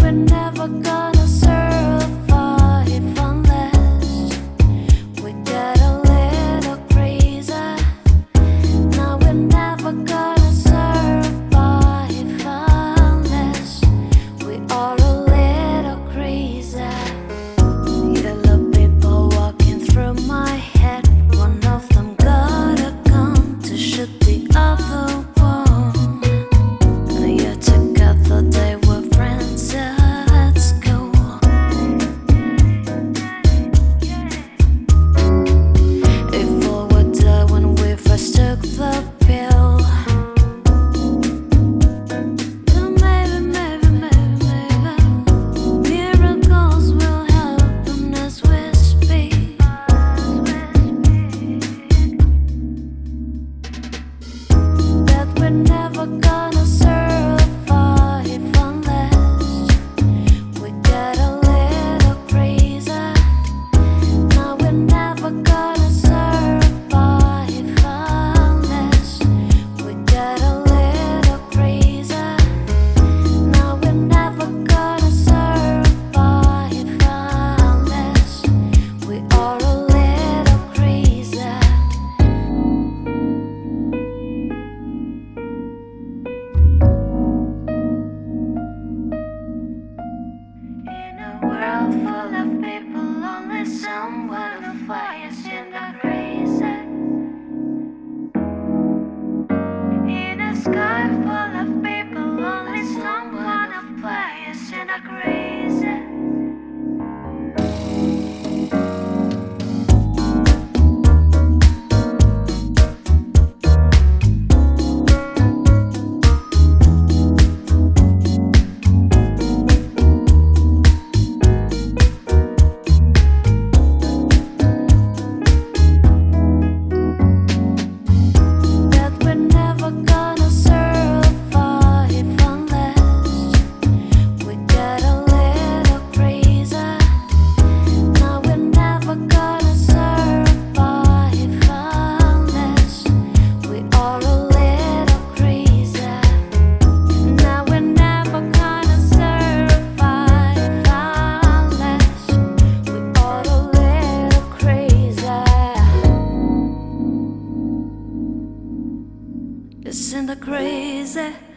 we're never gonna serve. never gonna full of people, only somewhere to fire. Isn't that crazy?